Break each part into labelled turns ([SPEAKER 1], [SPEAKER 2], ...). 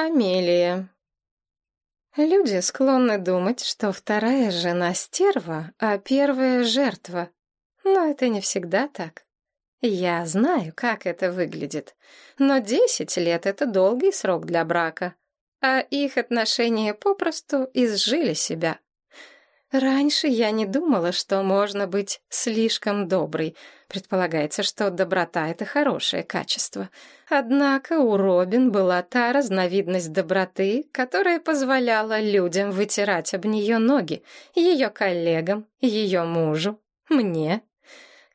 [SPEAKER 1] Амелия. Люди склонны думать, что вторая жена стерва, а первая жертва. Но это не всегда так. Я знаю, как это выглядит. Но десять лет — это долгий срок для брака. А их отношения попросту изжили себя. Раньше я не думала, что можно быть слишком доброй. Предполагается, что доброта — это хорошее качество. Однако у Робин была та разновидность доброты, которая позволяла людям вытирать об нее ноги, ее коллегам, ее мужу, мне.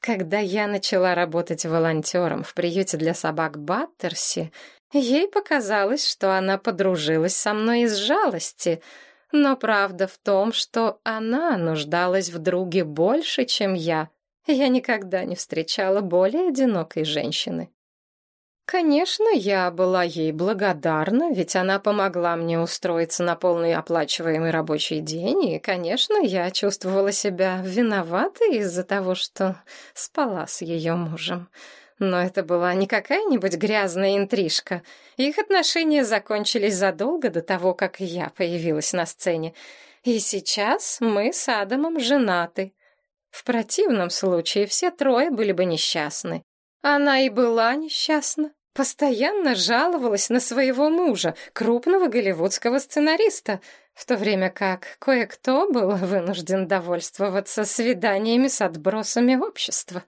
[SPEAKER 1] Когда я начала работать волонтером в приюте для собак Баттерси, ей показалось, что она подружилась со мной из жалости — но правда в том, что она нуждалась в друге больше, чем я. Я никогда не встречала более одинокой женщины. Конечно, я была ей благодарна, ведь она помогла мне устроиться на полный оплачиваемый рабочий день, и, конечно, я чувствовала себя виноватой из-за того, что спала с ее мужем. Но это была не какая-нибудь грязная интрижка. Их отношения закончились задолго до того, как я появилась на сцене. И сейчас мы с Адамом женаты. В противном случае все трое были бы несчастны. Она и была несчастна. Постоянно жаловалась на своего мужа, крупного голливудского сценариста, в то время как кое-кто был вынужден довольствоваться свиданиями с отбросами общества.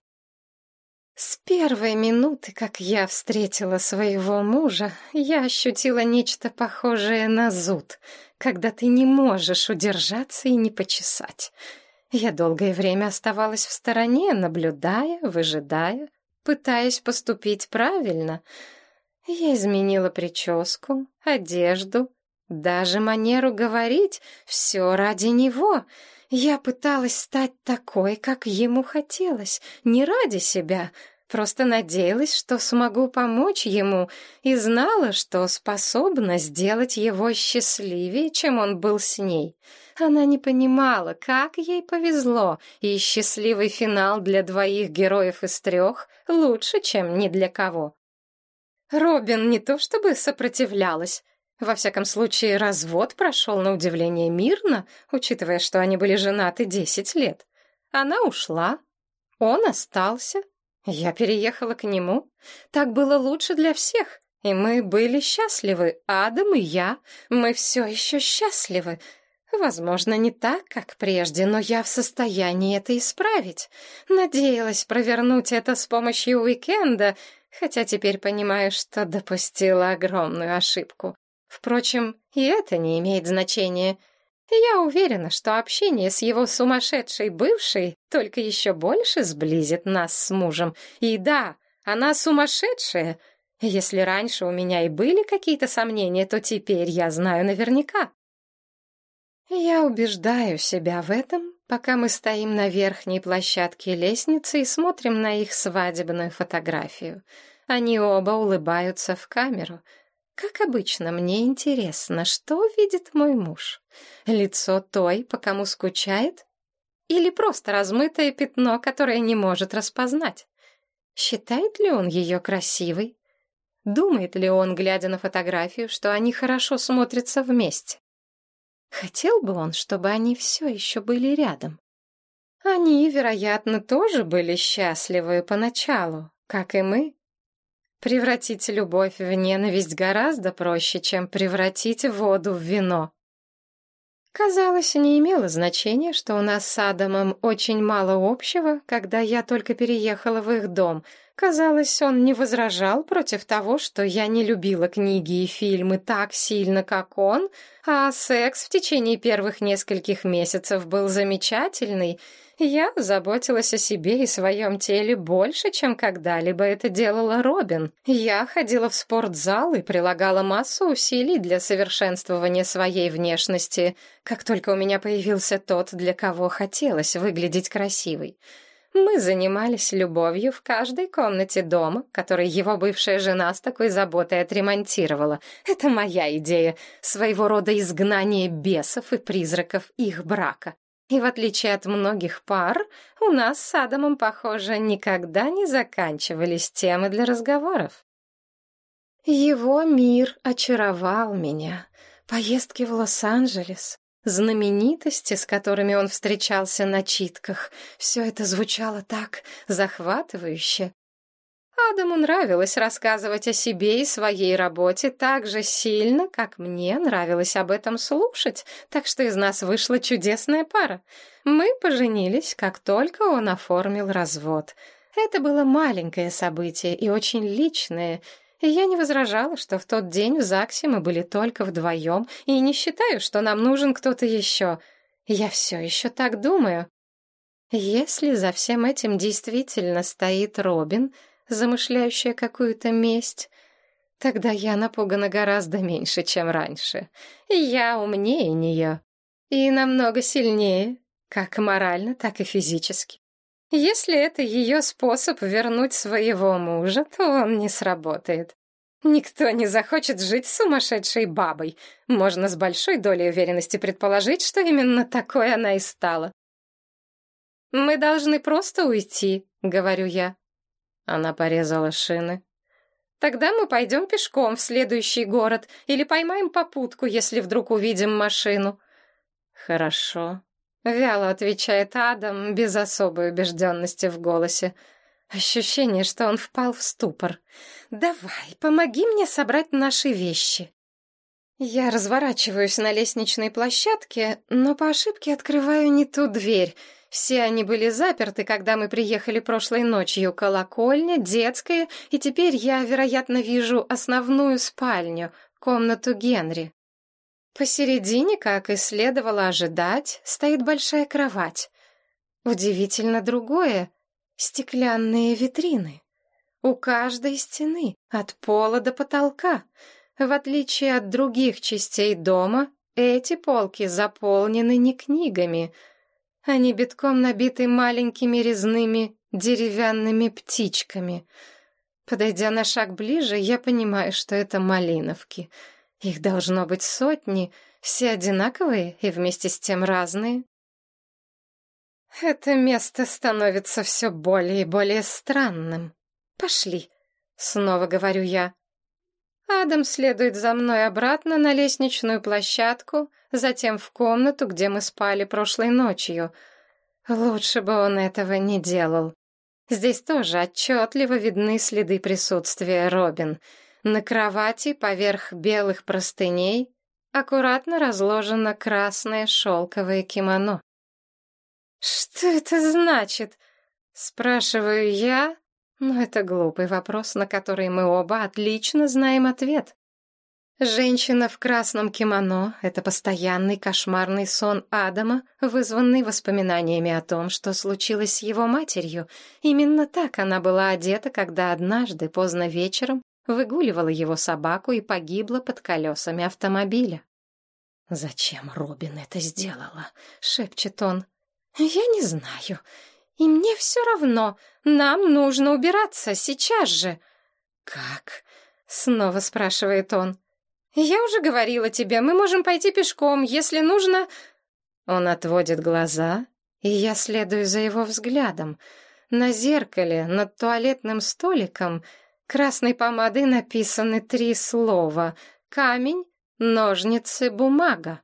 [SPEAKER 1] С первой минуты, как я встретила своего мужа, я ощутила нечто похожее на зуд, когда ты не можешь удержаться и не почесать. Я долгое время оставалась в стороне, наблюдая, выжидая, пытаясь поступить правильно. Я изменила прическу, одежду, даже манеру говорить, все ради него — я пыталась стать такой, как ему хотелось, не ради себя, просто надеялась, что смогу помочь ему, и знала, что способна сделать его счастливее, чем он был с ней. Она не понимала, как ей повезло, и счастливый финал для двоих героев из трех лучше, чем ни для кого. Робин не то чтобы сопротивлялась, во всяком случае, развод прошел на удивление мирно, учитывая, что они были женаты десять лет. Она ушла, он остался, я переехала к нему. Так было лучше для всех, и мы были счастливы, Адам и я, мы все еще счастливы. Возможно, не так, как прежде, но я в состоянии это исправить. Надеялась провернуть это с помощью уикенда, хотя теперь понимаю, что допустила огромную ошибку. Впрочем, и это не имеет значения. Я уверена, что общение с его сумасшедшей бывшей только еще больше сблизит нас с мужем. И да, она сумасшедшая. Если раньше у меня и были какие-то сомнения, то теперь я знаю наверняка. Я убеждаю себя в этом, пока мы стоим на верхней площадке лестницы и смотрим на их свадебную фотографию. Они оба улыбаются в камеру — как обычно, мне интересно, что видит мой муж. Лицо той, по кому скучает? Или просто размытое пятно, которое не может распознать? Считает ли он ее красивой? Думает ли он, глядя на фотографию, что они хорошо смотрятся вместе? Хотел бы он, чтобы они все еще были рядом? Они, вероятно, тоже были счастливы поначалу, как и мы, Превратить любовь в ненависть гораздо проще, чем превратить воду в вино. Казалось, не имело значения, что у нас с Адамом очень мало общего, когда я только переехала в их дом. Казалось, он не возражал против того, что я не любила книги и фильмы так сильно, как он, а секс в течение первых нескольких месяцев был замечательный — я заботилась о себе и своем теле больше, чем когда-либо это делала Робин. Я ходила в спортзал и прилагала массу усилий для совершенствования своей внешности, как только у меня появился тот, для кого хотелось выглядеть красивой. Мы занимались любовью в каждой комнате дома, который его бывшая жена с такой заботой отремонтировала. Это моя идея, своего рода изгнание бесов и призраков их брака. И в отличие от многих пар, у нас с Адамом, похоже, никогда не заканчивались темы для разговоров. Его мир очаровал меня. Поездки в Лос-Анджелес, знаменитости, с которыми он встречался на читках, все это звучало так захватывающе. Адаму нравилось рассказывать о себе и своей работе так же сильно, как мне нравилось об этом слушать, так что из нас вышла чудесная пара. Мы поженились, как только он оформил развод. Это было маленькое событие и очень личное, и я не возражала, что в тот день в ЗАГСе мы были только вдвоем, и не считаю, что нам нужен кто-то еще. Я все еще так думаю. Если за всем этим действительно стоит Робин — замышляющая какую-то месть, тогда я напугана гораздо меньше, чем раньше. Я умнее нее. И намного сильнее, как морально, так и физически. Если это ее способ вернуть своего мужа, то он не сработает. Никто не захочет жить с сумасшедшей бабой. Можно с большой долей уверенности предположить, что именно такой она и стала. «Мы должны просто уйти», — говорю я. Она порезала шины. Тогда мы пойдем пешком в следующий город или поймаем попутку, если вдруг увидим машину. Хорошо. Вяло отвечает Адам, без особой убежденности в голосе. Ощущение, что он впал в ступор. «Давай, помоги мне собрать наши вещи». Я разворачиваюсь на лестничной площадке, но по ошибке открываю не ту дверь — все они были заперты, когда мы приехали прошлой ночью. Колокольня, детская, и теперь я, вероятно, вижу основную спальню, комнату Генри. Посередине, как и следовало ожидать, стоит большая кровать. Удивительно другое — стеклянные витрины. У каждой стены, от пола до потолка. В отличие от других частей дома, эти полки заполнены не книгами — они битком набиты маленькими резными деревянными птичками. Подойдя на шаг ближе, я понимаю, что это малиновки. Их должно быть сотни, все одинаковые и вместе с тем разные. Это место становится все более и более странным. Пошли, снова говорю я. Адам следует за мной обратно на лестничную площадку, затем в комнату, где мы спали прошлой ночью. Лучше бы он этого не делал. Здесь тоже отчетливо видны следы присутствия Робин. На кровати поверх белых простыней аккуратно разложено красное шелковое кимоно. «Что это значит?» — спрашиваю я, но это глупый вопрос, на который мы оба отлично знаем ответ. Женщина в красном кимоно — это постоянный кошмарный сон Адама, вызванный воспоминаниями о том, что случилось с его матерью. Именно так она была одета, когда однажды, поздно вечером, выгуливала его собаку и погибла под колесами автомобиля. «Зачем Робин это сделала?» — шепчет он. «Я не знаю. И мне все равно. Нам нужно убираться сейчас же. Как? Снова спрашивает он. Я уже говорила тебе, мы можем пойти пешком, если нужно... Он отводит глаза, и я следую за его взглядом. На зеркале над туалетным столиком красной помадой написаны три слова: камень, ножницы, бумага.